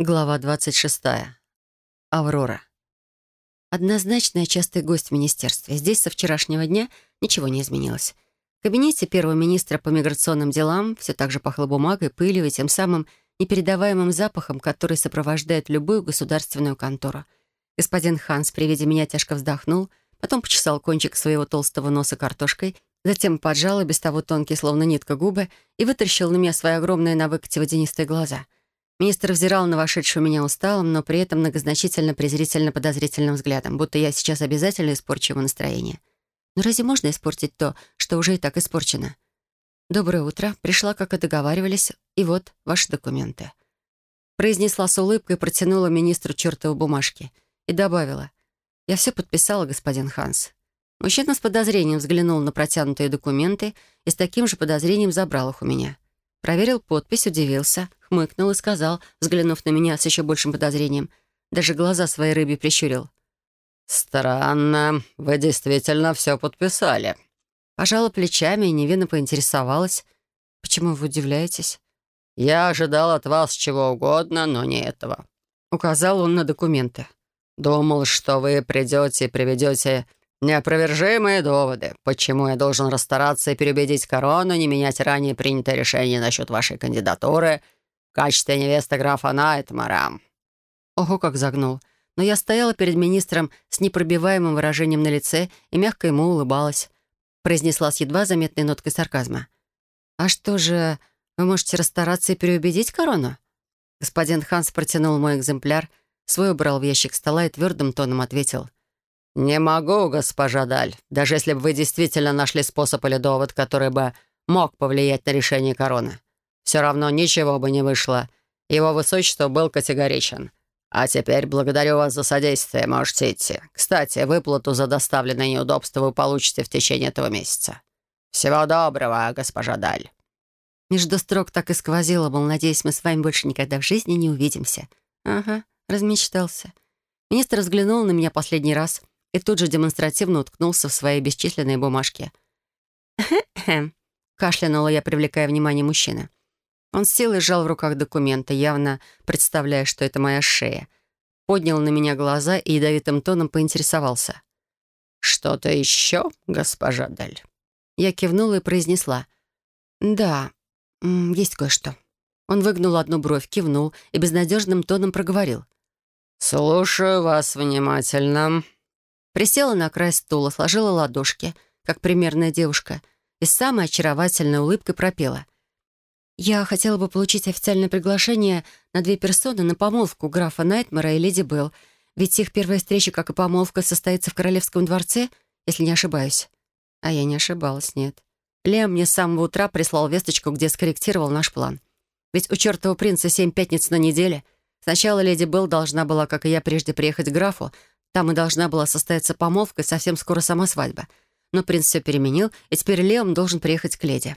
Глава 26. Аврора. Однозначно частый гость в министерстве. Здесь со вчерашнего дня ничего не изменилось. В кабинете первого министра по миграционным делам все так же пахло бумагой, пылью и тем самым непередаваемым запахом, который сопровождает любую государственную контору. Господин Ханс при виде меня тяжко вздохнул, потом почесал кончик своего толстого носа картошкой, затем поджал и без того тонкие, словно нитка, губы и вытащил на меня свои огромные на выкате водянистые глаза — Министр взирал на вошедшую меня усталым, но при этом многозначительно презрительно подозрительным взглядом, будто я сейчас обязательно испорчу его настроение. Но разве можно испортить то, что уже и так испорчено? «Доброе утро. Пришла, как и договаривались, и вот ваши документы». Произнесла с улыбкой, протянула министру чертову бумажки и добавила. «Я все подписала, господин Ханс». Мужчина с подозрением взглянул на протянутые документы и с таким же подозрением забрал их у меня. Проверил подпись, удивился, хмыкнул и сказал, взглянув на меня с еще большим подозрением. Даже глаза своей рыбе прищурил. «Странно. Вы действительно все подписали». Пожала плечами и невинно поинтересовалась. «Почему вы удивляетесь?» «Я ожидал от вас чего угодно, но не этого». Указал он на документы. «Думал, что вы придете и приведете Неопровержимые доводы. Почему я должен расстараться и переубедить корону не менять ранее принятое решение насчет вашей кандидатуры в качестве невесты графа Найтмара?» Ого, как загнул. Но я стояла перед министром с непробиваемым выражением на лице и мягко ему улыбалась. Произнесла с едва заметной ноткой сарказма. «А что же, вы можете расстараться и переубедить корону?» Господин Ханс протянул мой экземпляр, свой убрал в ящик стола и твердым тоном ответил — «Не могу, госпожа Даль. Даже если бы вы действительно нашли способ или довод, который бы мог повлиять на решение короны. Все равно ничего бы не вышло. Его высочество был категоричен. А теперь благодарю вас за содействие. Можете идти. Кстати, выплату за доставленное неудобство вы получите в течение этого месяца. Всего доброго, госпожа Даль». Между строк так и сквозило, мол, надеюсь, мы с вами больше никогда в жизни не увидимся. Ага, размечтался. Министр взглянул на меня последний раз — и тут же демонстративно уткнулся в свои бесчисленные бумажки. «Хе-хе», — кашлянула я, привлекая внимание мужчины. Он с силой сжал в руках документы, явно представляя, что это моя шея. Поднял на меня глаза и ядовитым тоном поинтересовался. «Что-то еще, госпожа Даль?» Я кивнула и произнесла. «Да, есть кое-что». Он выгнул одну бровь, кивнул и безнадежным тоном проговорил. «Слушаю вас внимательно». Присела на край стула, сложила ладошки, как примерная девушка, и с самой очаровательной улыбкой пропела. «Я хотела бы получить официальное приглашение на две персоны на помолвку графа Найтмара и леди Белл, ведь их первая встреча, как и помолвка, состоится в Королевском дворце, если не ошибаюсь». А я не ошибалась, нет. Лем мне с самого утра прислал весточку, где скорректировал наш план. Ведь у чертова принца семь пятниц на неделе. Сначала леди Белл должна была, как и я, прежде приехать к графу, там и должна была состояться помолвка и совсем скоро сама свадьба. Но принц все переменил, и теперь Леом должен приехать к леди.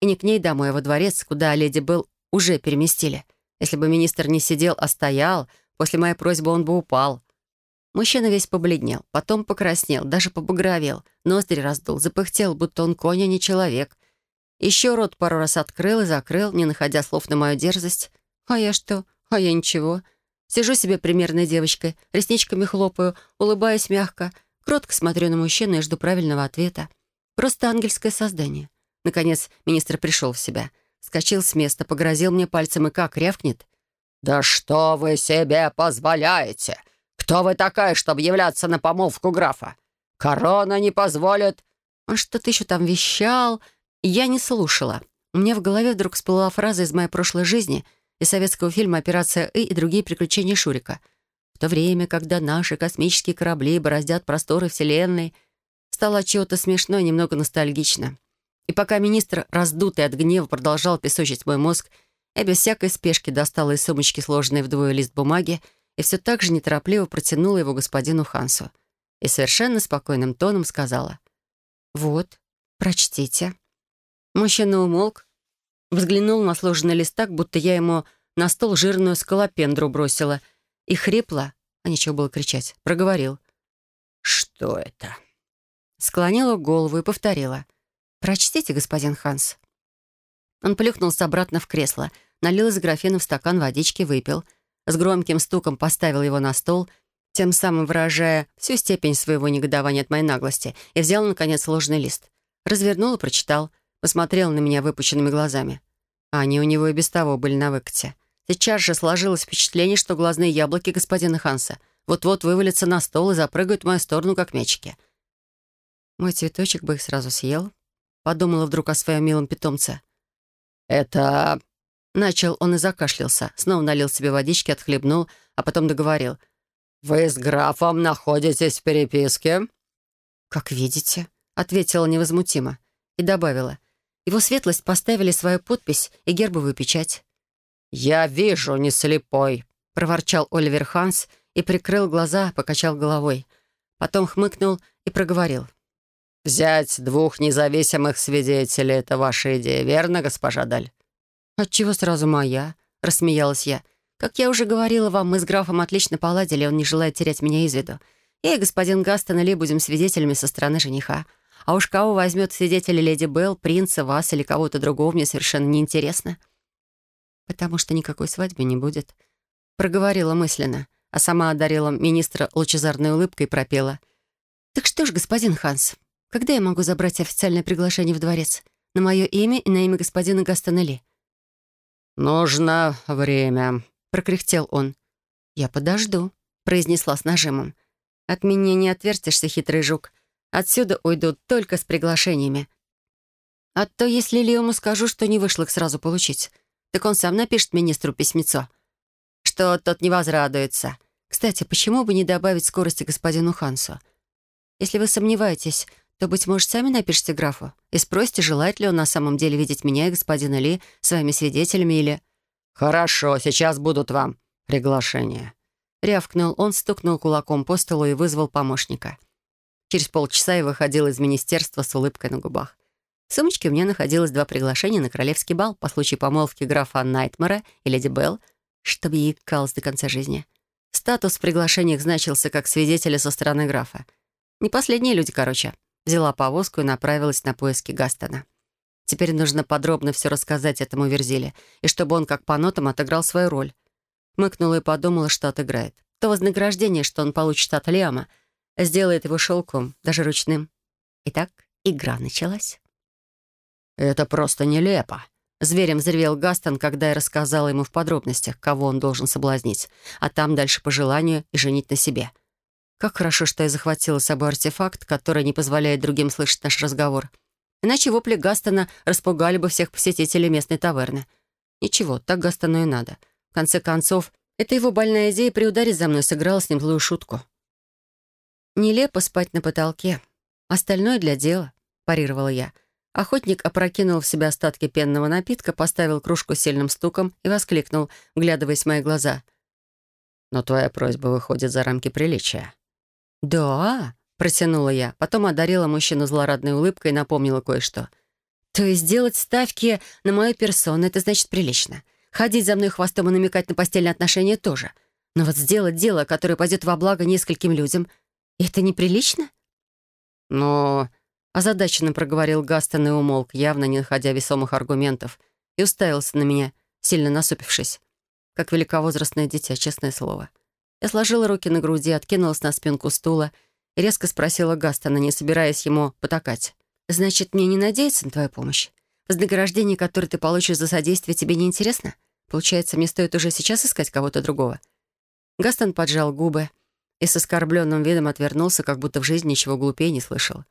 И не к ней домой, а во дворец, куда леди был уже переместили. Если бы министр не сидел, а стоял, после моей просьбы он бы упал. Мужчина весь побледнел, потом покраснел, даже побагровел, ноздри раздул, запыхтел, будто он конь, а не человек. Еще рот пару раз открыл и закрыл, не находя слов на мою дерзость. А я что? А я ничего. Сижу себе примерной девочкой, ресничками хлопаю, улыбаюсь мягко, кротко смотрю на мужчину и жду правильного ответа. Просто ангельское создание. Наконец министр пришел в себя. Скочил с места, погрозил мне пальцем и как рявкнет. «Да что вы себе позволяете? Кто вы такая, чтобы являться на помолвку графа? Корона не позволит...» Он что-то еще там вещал, я не слушала. У меня в голове вдруг всплыла фраза из моей прошлой жизни — из советского фильма «Операция И» и другие приключения Шурика. В то время, когда наши космические корабли бороздят просторы Вселенной, стало чего-то смешно и немного ностальгично. И пока министр, раздутый от гнева, продолжал песочить мой мозг, я без всякой спешки достала из сумочки сложенный вдвое лист бумаги и все так же неторопливо протянула его господину Хансу. И совершенно спокойным тоном сказала «Вот, прочтите». Мужчина умолк, Взглянул на сложенный лист будто я ему на стол жирную скалопендру бросила. И хрипло, а нечего было кричать, проговорил. «Что это?» Склонила голову и повторила. «Прочтите, господин Ханс». Он плюхнулся обратно в кресло, налил из графина в стакан водички, выпил. с громким стуком поставил его на стол, тем самым выражая всю степень своего негодования от моей наглости, и взял, наконец, сложный лист. Развернул и прочитал, посмотрел на меня выпученными глазами. Они у него и без того были на выкате. Сейчас же сложилось впечатление, что глазные яблоки господина Ханса вот-вот вывалятся на стол и запрыгают в мою сторону, как мячики. Мой цветочек бы их сразу съел. Подумала вдруг о своем милом питомце. «Это...» Начал он и закашлялся. Снова налил себе водички, отхлебнул, а потом договорил. «Вы с графом находитесь в переписке?» «Как видите», — ответила невозмутимо и добавила. «Его светлость поставили свою подпись и гербовую печать». «Я вижу, не слепой», — проворчал Оливер Ханс и прикрыл глаза, покачал головой. Потом хмыкнул и проговорил. «Взять двух независимых свидетелей — это ваша идея, верно, госпожа Даль?» «Отчего сразу моя?» — рассмеялась я. «Как я уже говорила вам, мы с графом отлично поладили, он не желает терять меня из виду. Я и господин Гастон Ли будем свидетелями со стороны жениха. А уж кого возьмет свидетели леди Белл, принца, вас или кого-то другого, мне совершенно неинтересно». «Потому что никакой свадьбы не будет», — проговорила мысленно, а сама одарила министра лучезарной улыбкой и пропела. «Так что ж, господин Ханс, когда я могу забрать официальное приглашение в дворец? На мое имя и на имя господина Гастона Ли?» «Нужно время», — прокряхтел он. «Я подожду», — произнесла с нажимом. «От меня не отвертишься, хитрый жук. Отсюда уйдут только с приглашениями. А то, если Леому скажу, что не вышло их сразу получить, так он сам напишет министру письмецо, что тот не возрадуется. Кстати, почему бы не добавить скорости господину Хансу? Если вы сомневаетесь, то, быть может, сами напишите графу и спросите, желает ли он на самом деле видеть меня и господина Ли своими свидетелями или... «Хорошо, сейчас будут вам приглашения». Рявкнул он, стукнул кулаком по столу и вызвал помощника. Через полчаса я выходил из министерства с улыбкой на губах. В сумочке у меня находилось два приглашения на королевский бал по случаю помолвки графа Найтмара и леди Белл, чтобы ей калось до конца жизни. Статус в приглашениях значился как свидетеля со стороны графа. Не последние люди, короче взяла повозку и направилась на поиски Гастона. Теперь нужно подробно все рассказать этому Верзиле, и чтобы он как по нотам отыграл свою роль. Мыкнула и подумала, что отыграет. То вознаграждение, что он получит от Лиама, сделает его шелком, даже ручным. Итак, игра началась. «Это просто нелепо», — зверем взревел Гастон, когда я рассказала ему в подробностях, кого он должен соблазнить, а там дальше по желанию и женить на себе — как хорошо, что я захватила с собой артефакт, который не позволяет другим слышать наш разговор. Иначе вопли Гастона распугали бы всех посетителей местной таверны. Ничего, так Гастону и надо. В конце концов, это его больная идея при ударе за мной сыграла с ним злую шутку. «Нелепо спать на потолке. Остальное для дела», — парировала я. Охотник опрокинул в себя остатки пенного напитка, поставил кружку сильным стуком и воскликнул, вглядываясь в мои глаза. «Но твоя просьба выходит за рамки приличия». «Да?» — протянула я. Потом одарила мужчину злорадной улыбкой и напомнила кое-что. «То есть делать ставки на мою персону — это значит прилично. Ходить за мной хвостом и намекать на постельные отношения тоже. Но вот сделать дело, которое пойдет во благо нескольким людям, это неприлично?» «Но...» — озадаченно проговорил Гастон и умолк, явно не находя весомых аргументов, и уставился на меня, сильно насупившись. Как великовозрастное дитя, честное слово. — я сложила руки на груди, откинулась на спинку стула и резко спросила Гастона, не собираясь ему потакать. «Значит, мне не надеяться на твою помощь? Вознаграждение, которое ты получишь за содействие, тебе не интересно? Получается, мне стоит уже сейчас искать кого-то другого?» Гастон поджал губы и с оскорбленным видом отвернулся, как будто в жизни ничего глупее не слышал.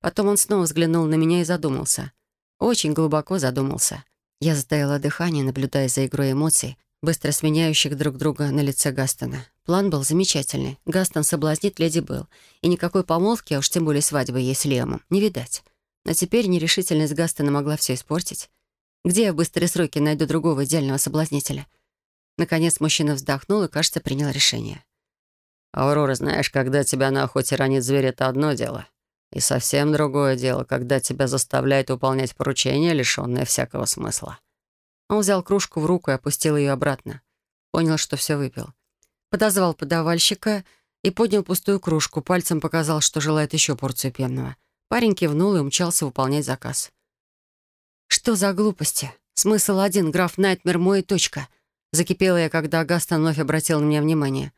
Потом он снова взглянул на меня и задумался. Очень глубоко задумался. Я затаила дыхание, наблюдая за игрой эмоций, быстро сменяющих друг друга на лице Гастона. План был замечательный. Гастон соблазнит леди Белл. И никакой помолвки, а уж тем более свадьбы ей с Лемом, не видать. Но теперь нерешительность Гастона могла все испортить. Где я в быстрые сроки найду другого идеального соблазнителя? Наконец мужчина вздохнул и, кажется, принял решение. «Аурора, знаешь, когда тебя на охоте ранит зверь, это одно дело. И совсем другое дело, когда тебя заставляют выполнять поручения, лишенные всякого смысла». Он взял кружку в руку и опустил ее обратно. Понял, что все выпил. Подозвал подавальщика и поднял пустую кружку. Пальцем показал, что желает еще порцию пенного. Парень кивнул и умчался выполнять заказ. «Что за глупости? Смысл один, граф Найтмер мой точка. Закипела я, когда Гастон вновь обратил на меня внимание.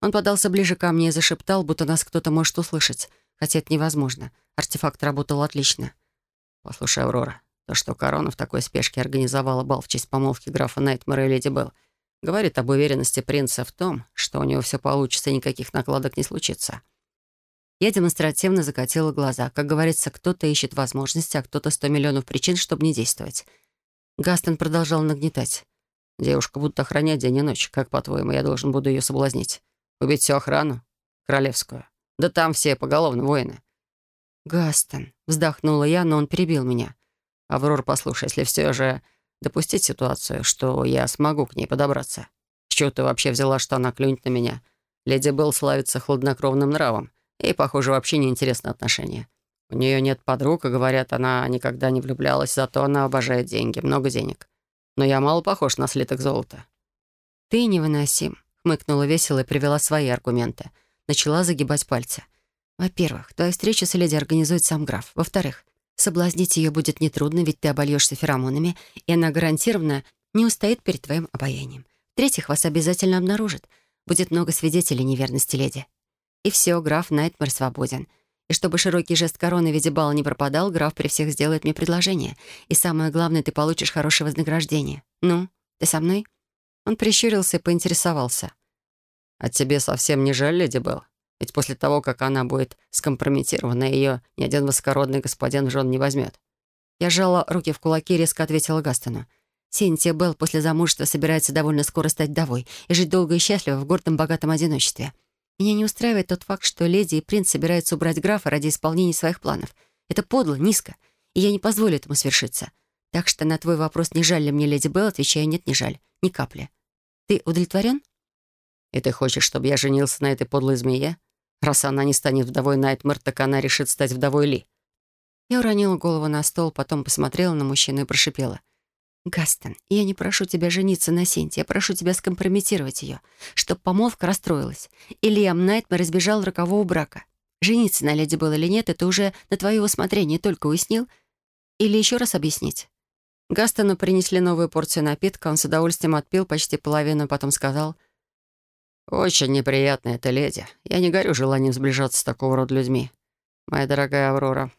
Он подался ближе ко мне и зашептал, будто нас кто-то может услышать. Хотя это невозможно. Артефакт работал отлично. «Послушай, Аврора, то, что корона в такой спешке организовала бал в честь помолвки графа Найтмара и леди Белл, говорит об уверенности принца в том, что у него все получится и никаких накладок не случится». Я демонстративно закатила глаза. Как говорится, кто-то ищет возможности, а кто-то сто миллионов причин, чтобы не действовать. Гастон продолжал нагнетать. «Девушка будут охранять день и ночь. Как, по-твоему, я должен буду ее соблазнить? Убить всю охрану? Королевскую? Да там все поголовно воины». «Гастон», — вздохнула я, но он перебил меня. «Аврор, послушай, если все же допустить ситуацию, что я смогу к ней подобраться. С чего ты вообще взяла, что она клюнет на меня? Леди Белл славится хладнокровным нравом. И, похоже, вообще неинтересны отношения. У нее нет подруг, и, говорят, она никогда не влюблялась, зато она обожает деньги, много денег. Но я мало похож на слиток золота». «Ты невыносим», — хмыкнула весело и привела свои аргументы. Начала загибать пальцы. «Во-первых, твою встречу с леди организует сам граф. Во-вторых, соблазнить ее будет нетрудно, ведь ты обольешься феромонами, и она гарантированно не устоит перед твоим обаянием. В-третьих, вас обязательно обнаружат. Будет много свидетелей неверности леди. И все, граф Найтмер свободен. И чтобы широкий жест короны в виде бала не пропадал, граф при всех сделает мне предложение. И самое главное, ты получишь хорошее вознаграждение. Ну, ты со мной?» Он прищурился и поинтересовался. «А тебе совсем не жаль, леди Белл? Ведь после того, как она будет скомпрометирована, ее ни один высокородный господин в жен не возьмет». Я сжала руки в кулаки и резко ответила Гастону. Синтия Белл после замужества собирается довольно скоро стать вдовой и жить долго и счастливо в гордом богатом одиночестве. Меня не устраивает тот факт, что леди и принц собираются убрать графа ради исполнения своих планов. Это подло, низко, и я не позволю этому свершиться. Так что на твой вопрос, не жаль ли мне леди Белл, отвечаю, нет, не жаль. Ни капли. Ты удовлетворен? И ты хочешь, чтобы я женился на этой подлой змее? Раз она не станет вдовой Найтмер, так она решит стать вдовой Ли. Я уронила голову на стол, потом посмотрела на мужчину и прошипела. «Гастон, я не прошу тебя жениться на Синте, я прошу тебя скомпрометировать ее, чтобы помолвка расстроилась, и Лиам Найтмер избежал рокового брака. Жениться на леди был или нет, это уже на твое усмотрение, только уяснил? Или еще раз объяснить?» Гастону принесли новую порцию напитка, он с удовольствием отпил почти половину, потом сказал, «Очень неприятно эта леди. Я не горю желанием сближаться с такого рода людьми. Моя дорогая Аврора,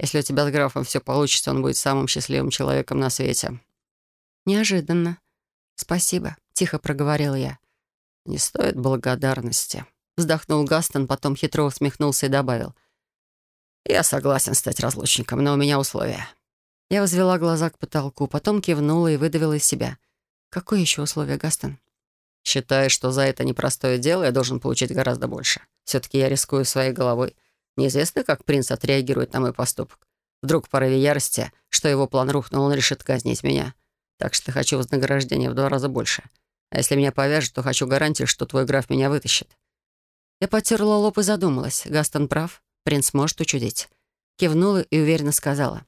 если у тебя с графом все получится, он будет самым счастливым человеком на свете. «Неожиданно. Спасибо», — тихо проговорил я. «Не стоит благодарности», — вздохнул Гастон, потом хитро усмехнулся и добавил. «Я согласен стать разлучником, но у меня условия». Я возвела глаза к потолку, потом кивнула и выдавила из себя. «Какое еще условие, Гастон?» «Считаю, что за это непростое дело я должен получить гораздо больше. Все-таки я рискую своей головой. Неизвестно, как принц отреагирует на мой поступок. Вдруг в порыве ярости, что его план рухнул, он решит казнить меня. Так что хочу вознаграждение в два раза больше. А если меня повяжут, то хочу гарантии, что твой граф меня вытащит». Я потерла лоб и задумалась. Гастон прав. Принц может учудить. Кивнула и уверенно сказала.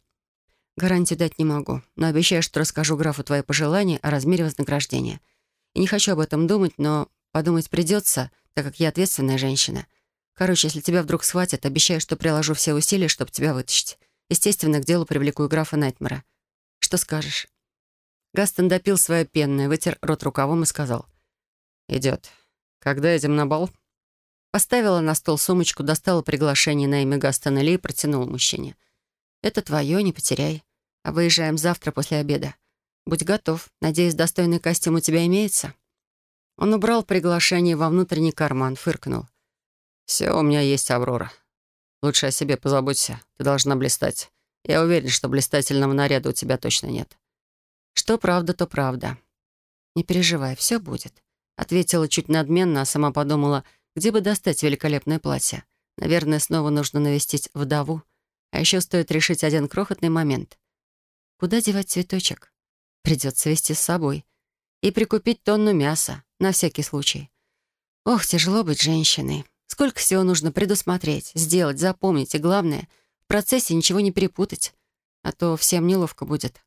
«Гарантию дать не могу, но обещаю, что расскажу графу твои пожелания о размере вознаграждения. И не хочу об этом думать, но подумать придется, так как я ответственная женщина. Короче, если тебя вдруг схватят, обещаю, что приложу все усилия, чтобы тебя вытащить. Естественно, к делу привлеку графа Найтмера. Что скажешь?» Гастон допил свое пенное, вытер рот рукавом и сказал. «Идет. Когда едем на бал?» Поставила на стол сумочку, достала приглашение на имя Гастона Ли и протянула мужчине. «Это твое, не потеряй. А выезжаем завтра после обеда. Будь готов. Надеюсь, достойный костюм у тебя имеется?» Он убрал приглашение во внутренний карман, фыркнул. «Все, у меня есть Аврора. Лучше о себе позаботься. Ты должна блистать. Я уверен, что блистательного наряда у тебя точно нет. Что правда, то правда. «Не переживай, все будет», — ответила чуть надменно, а сама подумала, где бы достать великолепное платье. Наверное, снова нужно навестить вдову. А еще стоит решить один крохотный момент. Куда девать цветочек? Придется вести с собой. И прикупить тонну мяса, на всякий случай. Ох, тяжело быть женщиной. Сколько всего нужно предусмотреть, сделать, запомнить, и главное, в процессе ничего не перепутать, а то всем неловко будет.